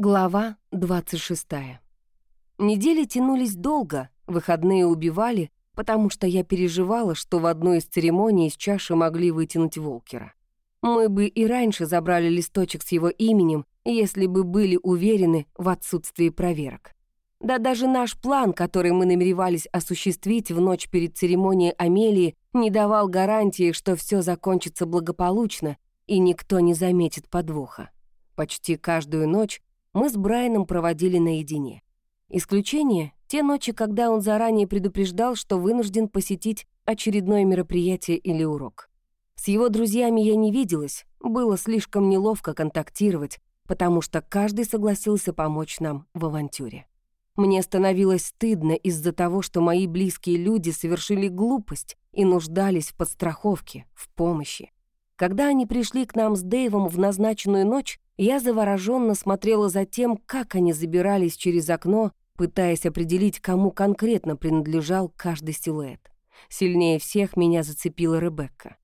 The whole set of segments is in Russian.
Глава 26. Недели тянулись долго, выходные убивали, потому что я переживала, что в одной из церемоний из чаши могли вытянуть Волкера. Мы бы и раньше забрали листочек с его именем, если бы были уверены в отсутствии проверок. Да даже наш план, который мы намеревались осуществить в ночь перед церемонией Амелии, не давал гарантии, что все закончится благополучно и никто не заметит подвоха. Почти каждую ночь мы с Брайаном проводили наедине. Исключение — те ночи, когда он заранее предупреждал, что вынужден посетить очередное мероприятие или урок. С его друзьями я не виделась, было слишком неловко контактировать, потому что каждый согласился помочь нам в авантюре. Мне становилось стыдно из-за того, что мои близкие люди совершили глупость и нуждались в подстраховке, в помощи. Когда они пришли к нам с Дэйвом в назначенную ночь, я завороженно смотрела за тем, как они забирались через окно, пытаясь определить, кому конкретно принадлежал каждый силуэт. Сильнее всех меня зацепила Ребекка.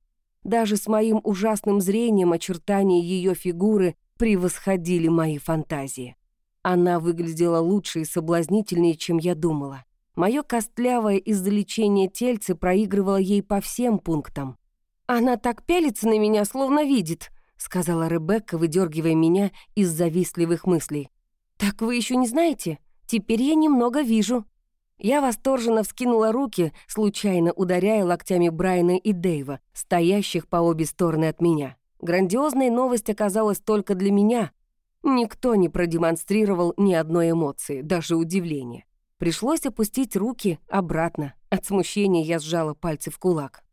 Даже с моим ужасным зрением очертания ее фигуры превосходили мои фантазии. Она выглядела лучше и соблазнительнее, чем я думала. Мое костлявое из-за лечения тельце проигрывало ей по всем пунктам. Она так пялится на меня, словно видит, — сказала Ребекка, выдергивая меня из завистливых мыслей. «Так вы еще не знаете? Теперь я немного вижу». Я восторженно вскинула руки, случайно ударяя локтями Брайана и Дэйва, стоящих по обе стороны от меня. Грандиозная новость оказалась только для меня. Никто не продемонстрировал ни одной эмоции, даже удивления. Пришлось опустить руки обратно. От смущения я сжала пальцы в кулак.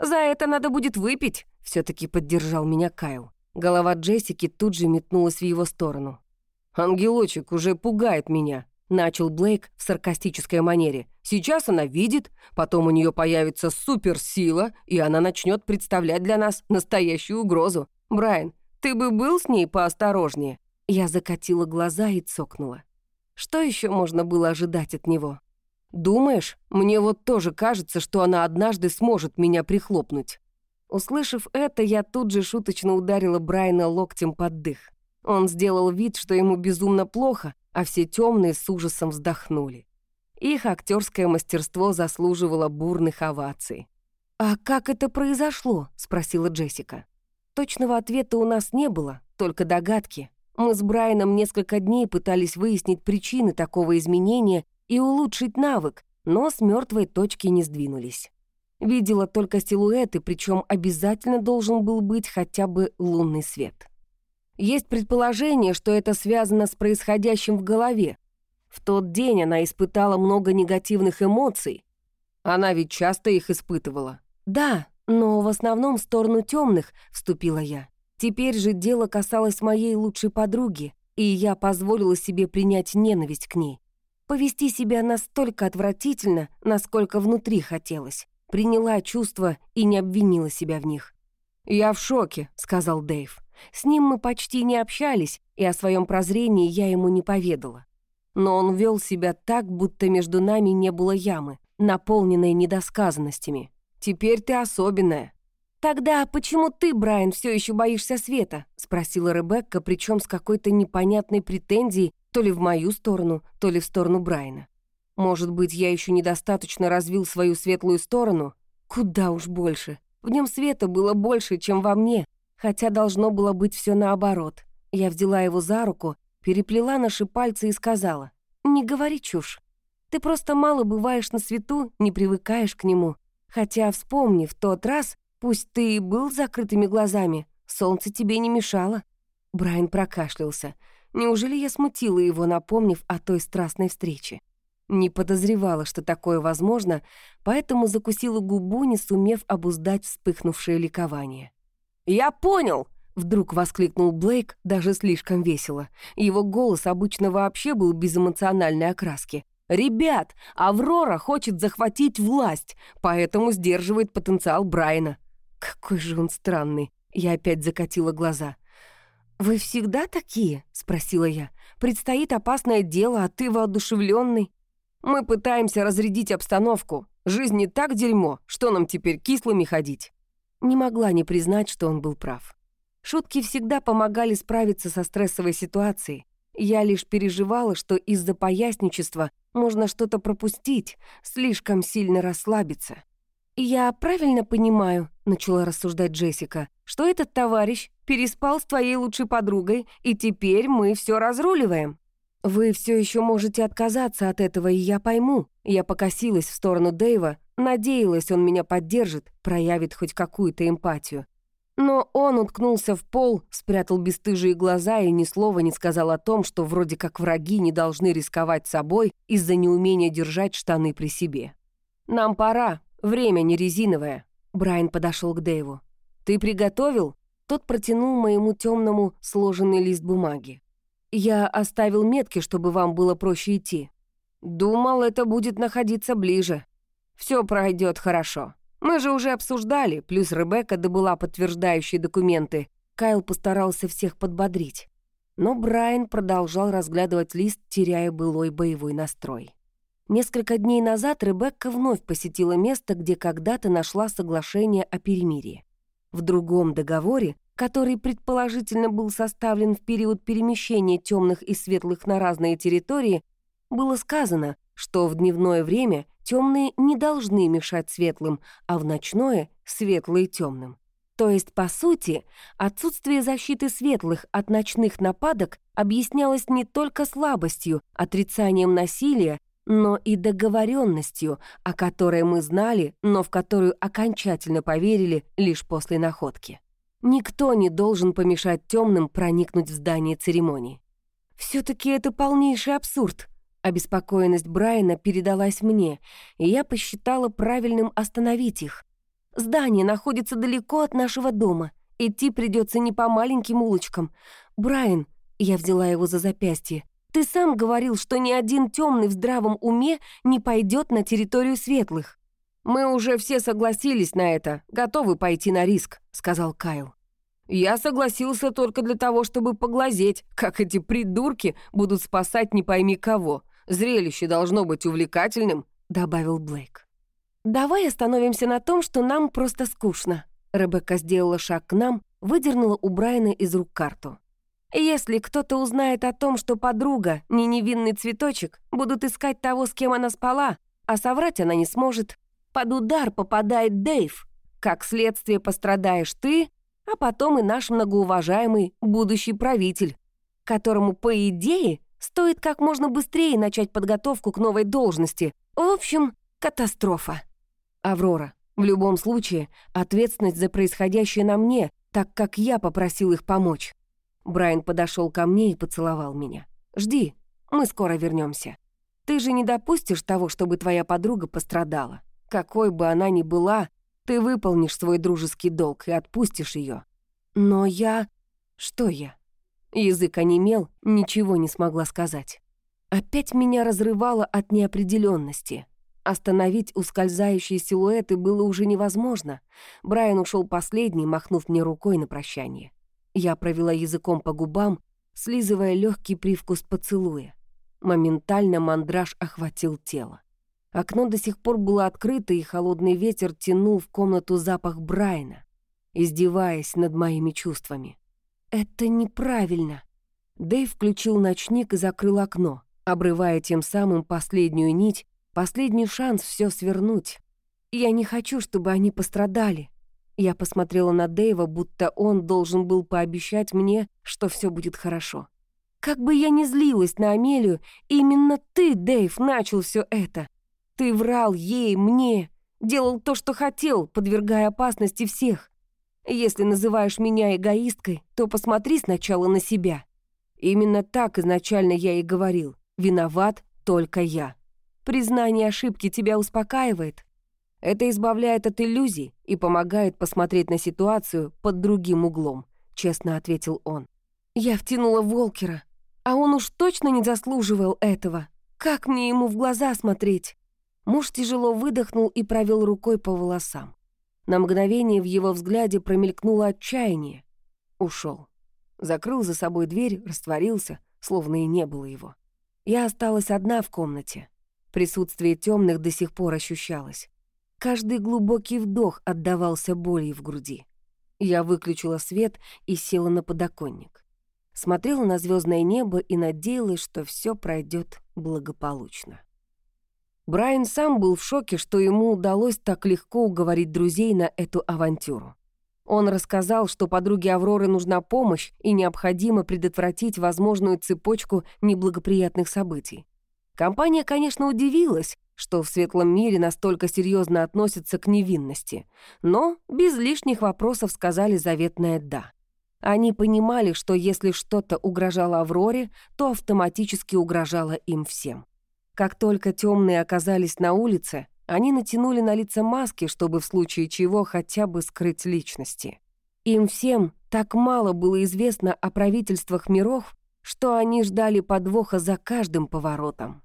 «За это надо будет выпить», — все таки поддержал меня Кайл. Голова Джессики тут же метнулась в его сторону. «Ангелочек уже пугает меня», — начал Блейк в саркастической манере. «Сейчас она видит, потом у нее появится суперсила, и она начнет представлять для нас настоящую угрозу. Брайан, ты бы был с ней поосторожнее?» Я закатила глаза и цокнула. Что еще можно было ожидать от него? «Думаешь, мне вот тоже кажется, что она однажды сможет меня прихлопнуть». Услышав это, я тут же шуточно ударила Брайана локтем под дых. Он сделал вид, что ему безумно плохо, а все темные с ужасом вздохнули. Их актерское мастерство заслуживало бурных оваций. «А как это произошло?» — спросила Джессика. Точного ответа у нас не было, только догадки. Мы с Брайаном несколько дней пытались выяснить причины такого изменения и улучшить навык, но с мертвой точки не сдвинулись. Видела только силуэты, причем обязательно должен был быть хотя бы лунный свет. Есть предположение, что это связано с происходящим в голове. В тот день она испытала много негативных эмоций. Она ведь часто их испытывала. Да, но в основном в сторону темных, вступила я. Теперь же дело касалось моей лучшей подруги, и я позволила себе принять ненависть к ней повести себя настолько отвратительно, насколько внутри хотелось. Приняла чувства и не обвинила себя в них. «Я в шоке», — сказал Дэйв. С ним мы почти не общались, и о своем прозрении я ему не поведала. Но он вел себя так, будто между нами не было ямы, наполненной недосказанностями. «Теперь ты особенная». «Тогда почему ты, Брайан, все еще боишься света?» — спросила Ребекка, причем с какой-то непонятной претензией то ли в мою сторону, то ли в сторону Брайана. Может быть, я еще недостаточно развил свою светлую сторону? Куда уж больше. В нем света было больше, чем во мне, хотя должно было быть все наоборот. Я взяла его за руку, переплела наши пальцы и сказала, «Не говори чушь. Ты просто мало бываешь на свету, не привыкаешь к нему. Хотя, вспомни, в тот раз, пусть ты и был с закрытыми глазами, солнце тебе не мешало». Брайан прокашлялся. Неужели я смутила его, напомнив о той страстной встрече? Не подозревала, что такое возможно, поэтому закусила губу, не сумев обуздать вспыхнувшее ликование. «Я понял!» — вдруг воскликнул Блейк даже слишком весело. Его голос обычно вообще был без эмоциональной окраски. «Ребят, Аврора хочет захватить власть, поэтому сдерживает потенциал Брайана». «Какой же он странный!» Я опять закатила глаза. «Вы всегда такие?» — спросила я. «Предстоит опасное дело, а ты воодушевленный. Мы пытаемся разрядить обстановку. Жизнь не так дерьмо, что нам теперь кислыми ходить?» Не могла не признать, что он был прав. Шутки всегда помогали справиться со стрессовой ситуацией. Я лишь переживала, что из-за поясничества можно что-то пропустить, слишком сильно расслабиться. «Я правильно понимаю», — начала рассуждать Джессика, «что этот товарищ переспал с твоей лучшей подругой, и теперь мы все разруливаем». «Вы все еще можете отказаться от этого, и я пойму». Я покосилась в сторону Дэйва, надеялась, он меня поддержит, проявит хоть какую-то эмпатию. Но он уткнулся в пол, спрятал бесстыжие глаза и ни слова не сказал о том, что вроде как враги не должны рисковать собой из-за неумения держать штаны при себе. «Нам пора, время не резиновое», — Брайан подошел к Дэйву. «Ты приготовил?» Тот протянул моему темному сложенный лист бумаги. Я оставил метки, чтобы вам было проще идти. Думал, это будет находиться ближе. Все пройдет хорошо. Мы же уже обсуждали, плюс Ребекка добыла подтверждающие документы. Кайл постарался всех подбодрить. Но Брайан продолжал разглядывать лист, теряя былой боевой настрой. Несколько дней назад Ребекка вновь посетила место, где когда-то нашла соглашение о перемирии. В другом договоре который предположительно был составлен в период перемещения темных и светлых на разные территории, было сказано, что в дневное время темные не должны мешать светлым, а в ночное — светлые темным. То есть, по сути, отсутствие защиты светлых от ночных нападок объяснялось не только слабостью, отрицанием насилия, но и договоренностью, о которой мы знали, но в которую окончательно поверили лишь после находки. Никто не должен помешать темным проникнуть в здание церемонии. все таки это полнейший абсурд. Обеспокоенность Брайана передалась мне, и я посчитала правильным остановить их. Здание находится далеко от нашего дома. Идти придется не по маленьким улочкам. Брайан, я взяла его за запястье, ты сам говорил, что ни один темный в здравом уме не пойдет на территорию светлых. «Мы уже все согласились на это, готовы пойти на риск», — сказал Кайл. «Я согласился только для того, чтобы поглазеть, как эти придурки будут спасать не пойми кого. Зрелище должно быть увлекательным», — добавил Блейк. «Давай остановимся на том, что нам просто скучно». Ребекка сделала шаг к нам, выдернула у Брайана из рук карту. «Если кто-то узнает о том, что подруга, не невинный цветочек, будут искать того, с кем она спала, а соврать она не сможет, под удар попадает Дэйв. Как следствие пострадаешь ты, а потом и наш многоуважаемый будущий правитель, которому, по идее, стоит как можно быстрее начать подготовку к новой должности. В общем, катастрофа. Аврора, в любом случае, ответственность за происходящее на мне, так как я попросил их помочь. Брайан подошел ко мне и поцеловал меня. «Жди, мы скоро вернемся. Ты же не допустишь того, чтобы твоя подруга пострадала. Какой бы она ни была, ты выполнишь свой дружеский долг и отпустишь ее. Но я... Что я? Язык онемел, ничего не смогла сказать. Опять меня разрывало от неопределенности. Остановить ускользающие силуэты было уже невозможно. Брайан ушел последний, махнув мне рукой на прощание. Я провела языком по губам, слизывая легкий привкус поцелуя. Моментально мандраж охватил тело. Окно до сих пор было открыто, и холодный ветер тянул в комнату запах Брайна, издеваясь над моими чувствами. «Это неправильно». Дэйв включил ночник и закрыл окно, обрывая тем самым последнюю нить, последний шанс все свернуть. «Я не хочу, чтобы они пострадали». Я посмотрела на Дэйва, будто он должен был пообещать мне, что все будет хорошо. Как бы я ни злилась на Амелию, именно ты, Дэйв, начал все это. Ты врал ей, мне, делал то, что хотел, подвергая опасности всех. Если называешь меня эгоисткой, то посмотри сначала на себя. Именно так изначально я и говорил. Виноват только я. Признание ошибки тебя успокаивает. Это избавляет от иллюзий и помогает посмотреть на ситуацию под другим углом, честно ответил он. Я втянула Волкера, а он уж точно не заслуживал этого. Как мне ему в глаза смотреть? Муж тяжело выдохнул и провел рукой по волосам. На мгновение в его взгляде промелькнуло отчаяние. Ушел. Закрыл за собой дверь, растворился, словно и не было его. Я осталась одна в комнате. Присутствие темных до сих пор ощущалось. Каждый глубокий вдох отдавался болью в груди. Я выключила свет и села на подоконник. смотрела на звездное небо и надеялась, что все пройдет благополучно. Брайан сам был в шоке, что ему удалось так легко уговорить друзей на эту авантюру. Он рассказал, что подруге Авроры нужна помощь и необходимо предотвратить возможную цепочку неблагоприятных событий. Компания, конечно, удивилась, что в светлом мире настолько серьезно относятся к невинности, но без лишних вопросов сказали заветное «да». Они понимали, что если что-то угрожало Авроре, то автоматически угрожало им всем. Как только темные оказались на улице, они натянули на лица маски, чтобы в случае чего хотя бы скрыть личности. Им всем так мало было известно о правительствах миров, что они ждали подвоха за каждым поворотом.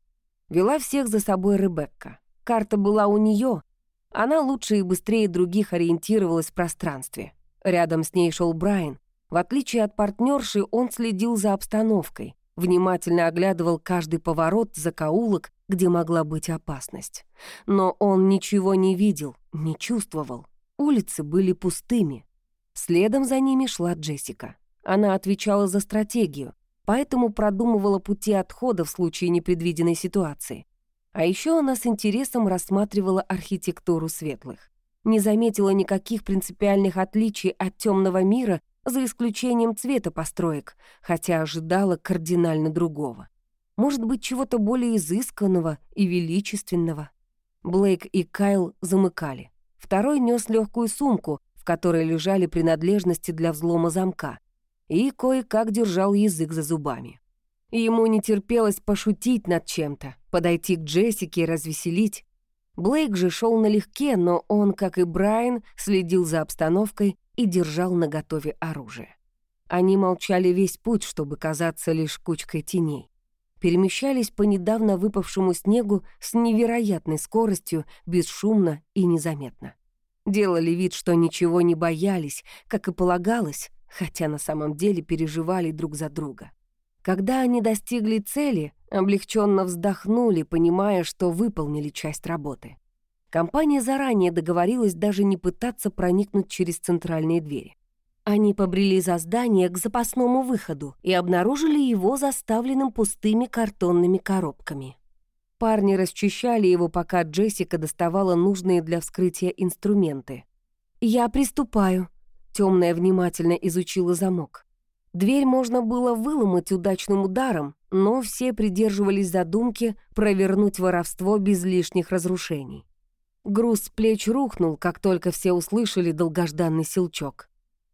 Вела всех за собой Ребекка. Карта была у нее. Она лучше и быстрее других ориентировалась в пространстве. Рядом с ней шел Брайан. В отличие от партнерши, он следил за обстановкой, внимательно оглядывал каждый поворот, закоулок, где могла быть опасность. Но он ничего не видел, не чувствовал. Улицы были пустыми. Следом за ними шла Джессика. Она отвечала за стратегию, поэтому продумывала пути отхода в случае непредвиденной ситуации. А еще она с интересом рассматривала архитектуру светлых. Не заметила никаких принципиальных отличий от темного мира, за исключением цвета построек, хотя ожидала кардинально другого. Может быть, чего-то более изысканного и величественного. Блейк и Кайл замыкали. Второй нес легкую сумку, в которой лежали принадлежности для взлома замка и кое-как держал язык за зубами. Ему не терпелось пошутить над чем-то, подойти к Джессике и развеселить. Блейк же шел налегке, но он, как и Брайан, следил за обстановкой и держал наготове оружие. Они молчали весь путь, чтобы казаться лишь кучкой теней. Перемещались по недавно выпавшему снегу с невероятной скоростью, бесшумно и незаметно. Делали вид, что ничего не боялись, как и полагалось, хотя на самом деле переживали друг за друга. Когда они достигли цели, облегченно вздохнули, понимая, что выполнили часть работы. Компания заранее договорилась даже не пытаться проникнуть через центральные двери. Они побрели за здание к запасному выходу и обнаружили его заставленным пустыми картонными коробками. Парни расчищали его, пока Джессика доставала нужные для вскрытия инструменты. «Я приступаю», Темная внимательно изучила замок. Дверь можно было выломать удачным ударом, но все придерживались задумки провернуть воровство без лишних разрушений. Груз с плеч рухнул, как только все услышали долгожданный силчок.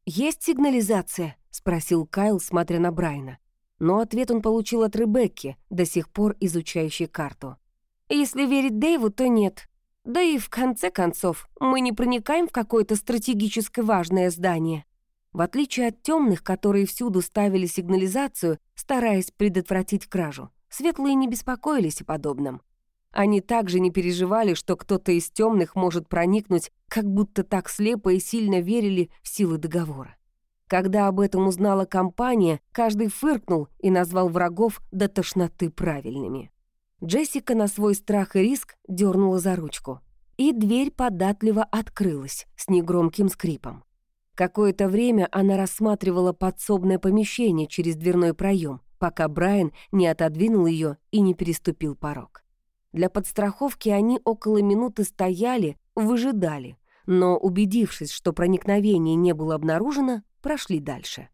«Есть сигнализация?» — спросил Кайл, смотря на Брайна. Но ответ он получил от Ребекки, до сих пор изучающей карту. «Если верить Дэйву, то нет. Да и в конце концов, мы не проникаем в какое-то стратегически важное здание. В отличие от темных, которые всюду ставили сигнализацию, стараясь предотвратить кражу, светлые не беспокоились о подобном. Они также не переживали, что кто-то из темных может проникнуть, как будто так слепо и сильно верили в силы договора. Когда об этом узнала компания, каждый фыркнул и назвал врагов до тошноты правильными. Джессика на свой страх и риск дернула за ручку. И дверь податливо открылась с негромким скрипом. Какое-то время она рассматривала подсобное помещение через дверной проем, пока Брайан не отодвинул ее и не переступил порог. Для подстраховки они около минуты стояли, выжидали, но, убедившись, что проникновение не было обнаружено, прошли дальше.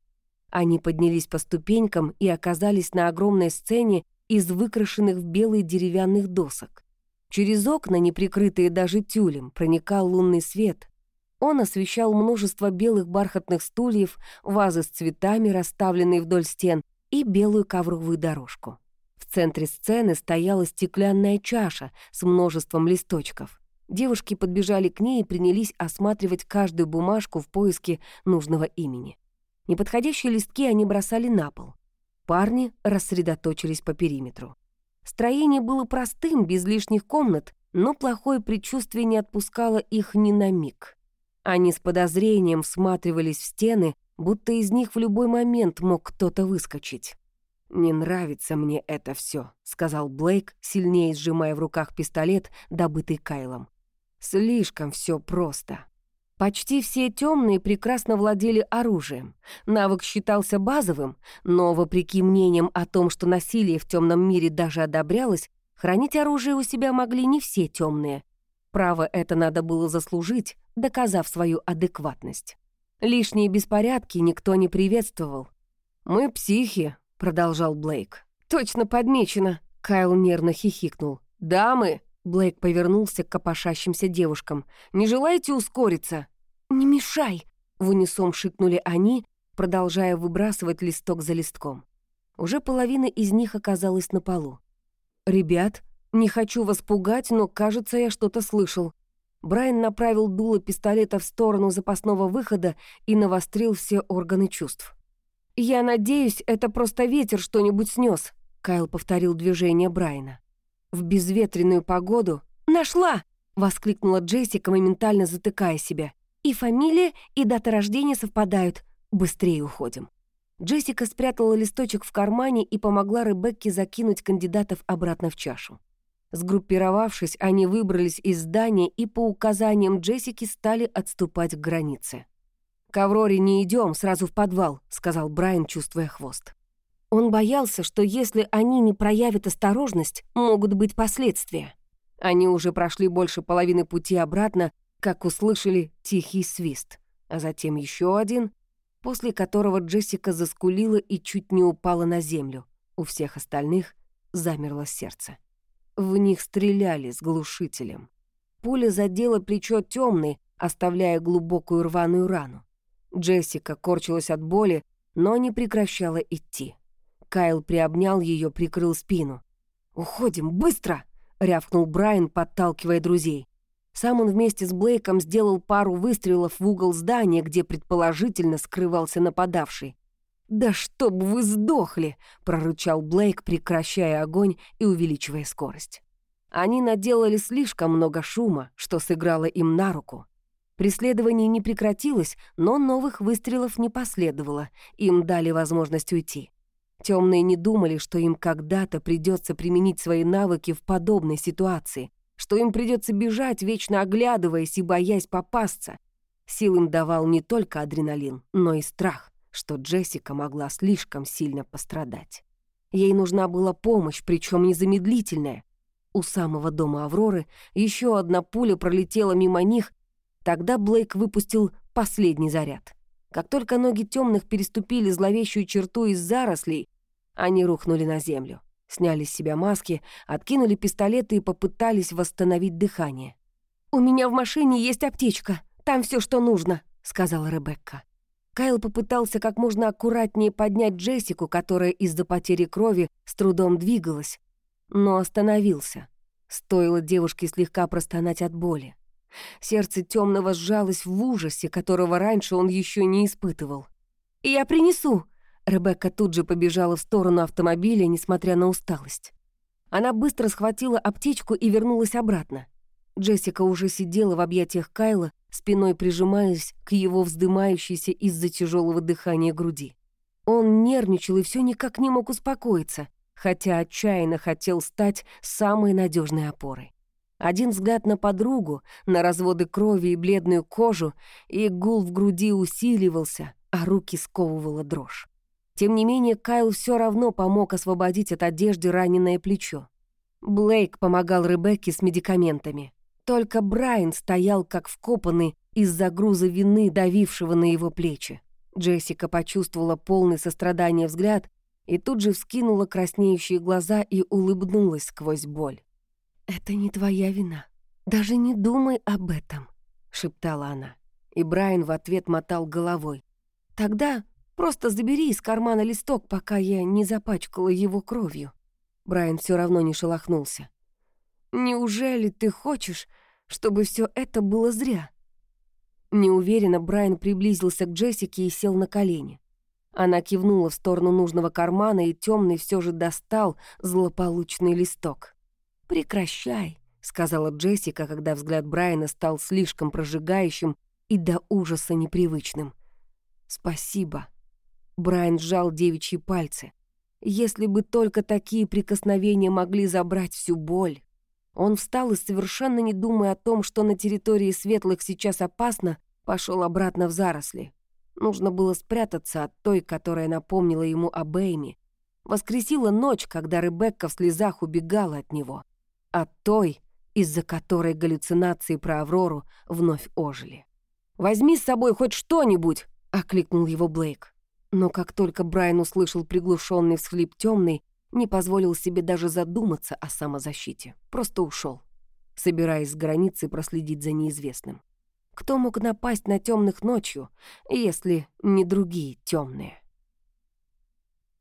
Они поднялись по ступенькам и оказались на огромной сцене из выкрашенных в белый деревянных досок. Через окна, не прикрытые даже тюлем, проникал лунный свет. Он освещал множество белых бархатных стульев, вазы с цветами, расставленные вдоль стен, и белую ковровую дорожку. В центре сцены стояла стеклянная чаша с множеством листочков. Девушки подбежали к ней и принялись осматривать каждую бумажку в поиске нужного имени. Неподходящие листки они бросали на пол. Парни рассредоточились по периметру. Строение было простым, без лишних комнат, но плохое предчувствие не отпускало их ни на миг. Они с подозрением всматривались в стены, будто из них в любой момент мог кто-то выскочить. «Не нравится мне это все, сказал Блейк, сильнее сжимая в руках пистолет, добытый Кайлом. «Слишком все просто». Почти все темные прекрасно владели оружием. Навык считался базовым, но, вопреки мнениям о том, что насилие в темном мире даже одобрялось, хранить оружие у себя могли не все темные. Право это надо было заслужить, доказав свою адекватность. Лишние беспорядки никто не приветствовал. «Мы психи», — продолжал Блейк. «Точно подмечено», — Кайл нервно хихикнул. «Дамы!» — Блейк повернулся к копошащимся девушкам. «Не желаете ускориться?» «Не мешай!» — в унисон шикнули они, продолжая выбрасывать листок за листком. Уже половина из них оказалась на полу. «Ребят, не хочу вас пугать, но, кажется, я что-то слышал». Брайан направил дуло пистолета в сторону запасного выхода и навострил все органы чувств. «Я надеюсь, это просто ветер что-нибудь снес», — Кайл повторил движение Брайана. «В безветренную погоду...» «Нашла!» — воскликнула Джессика, моментально затыкая себя. «И фамилия, и дата рождения совпадают. Быстрее уходим». Джессика спрятала листочек в кармане и помогла Ребекке закинуть кандидатов обратно в чашу. Сгруппировавшись, они выбрались из здания и по указаниям Джессики стали отступать к границе. «К Авроре не идем, сразу в подвал», — сказал Брайан, чувствуя хвост. Он боялся, что если они не проявят осторожность, могут быть последствия. Они уже прошли больше половины пути обратно, как услышали тихий свист, а затем еще один, после которого Джессика заскулила и чуть не упала на землю. У всех остальных замерло сердце. В них стреляли с глушителем. Пуля задела плечо темной, оставляя глубокую рваную рану. Джессика корчилась от боли, но не прекращала идти. Кайл приобнял ее, прикрыл спину. «Уходим, быстро!» — рявкнул Брайан, подталкивая друзей. Сам он вместе с Блейком сделал пару выстрелов в угол здания, где предположительно скрывался нападавший. «Да чтоб вы сдохли!» — прорычал Блейк, прекращая огонь и увеличивая скорость. Они наделали слишком много шума, что сыграло им на руку. Преследование не прекратилось, но новых выстрелов не последовало, им дали возможность уйти. Темные не думали, что им когда-то придется применить свои навыки в подобной ситуации, что им придется бежать, вечно оглядываясь и боясь попасться. Сил им давал не только адреналин, но и страх, что Джессика могла слишком сильно пострадать. Ей нужна была помощь, причем незамедлительная. У самого дома Авроры еще одна пуля пролетела мимо них, тогда Блейк выпустил последний заряд. Как только ноги темных переступили зловещую черту из зарослей, они рухнули на землю. Сняли с себя маски, откинули пистолеты и попытались восстановить дыхание. «У меня в машине есть аптечка. Там все, что нужно», — сказала Ребекка. Кайл попытался как можно аккуратнее поднять Джессику, которая из-за потери крови с трудом двигалась, но остановился. Стоило девушке слегка простонать от боли. Сердце темного сжалось в ужасе, которого раньше он еще не испытывал. «Я принесу!» Ребекка тут же побежала в сторону автомобиля, несмотря на усталость. Она быстро схватила аптечку и вернулась обратно. Джессика уже сидела в объятиях Кайла, спиной прижимаясь к его вздымающейся из-за тяжелого дыхания груди. Он нервничал и все никак не мог успокоиться, хотя отчаянно хотел стать самой надежной опорой. Один взгляд на подругу, на разводы крови и бледную кожу, и гул в груди усиливался, а руки сковывала дрожь. Тем не менее, Кайл все равно помог освободить от одежды раненое плечо. Блейк помогал Ребекке с медикаментами. Только Брайан стоял как вкопанный из-за груза вины, давившего на его плечи. Джессика почувствовала полный сострадания взгляд и тут же вскинула краснеющие глаза и улыбнулась сквозь боль. «Это не твоя вина. Даже не думай об этом», — шептала она. И Брайан в ответ мотал головой. «Тогда Просто забери из кармана листок, пока я не запачкала его кровью». Брайан все равно не шелохнулся. «Неужели ты хочешь, чтобы все это было зря?» Неуверенно Брайан приблизился к Джессике и сел на колени. Она кивнула в сторону нужного кармана, и темный все же достал злополучный листок. «Прекращай», — сказала Джессика, когда взгляд Брайана стал слишком прожигающим и до ужаса непривычным. «Спасибо», Брайан сжал девичьи пальцы. Если бы только такие прикосновения могли забрать всю боль. Он встал и, совершенно не думая о том, что на территории светлых сейчас опасно, Пошел обратно в заросли. Нужно было спрятаться от той, которая напомнила ему об Эйми. Воскресила ночь, когда Ребекка в слезах убегала от него. От той, из-за которой галлюцинации про Аврору вновь ожили. «Возьми с собой хоть что-нибудь!» — окликнул его Блейк. Но как только Брайан услышал приглушенный всхлип темный, не позволил себе даже задуматься о самозащите. Просто ушел, собираясь с границы проследить за неизвестным. Кто мог напасть на темных ночью, если не другие темные?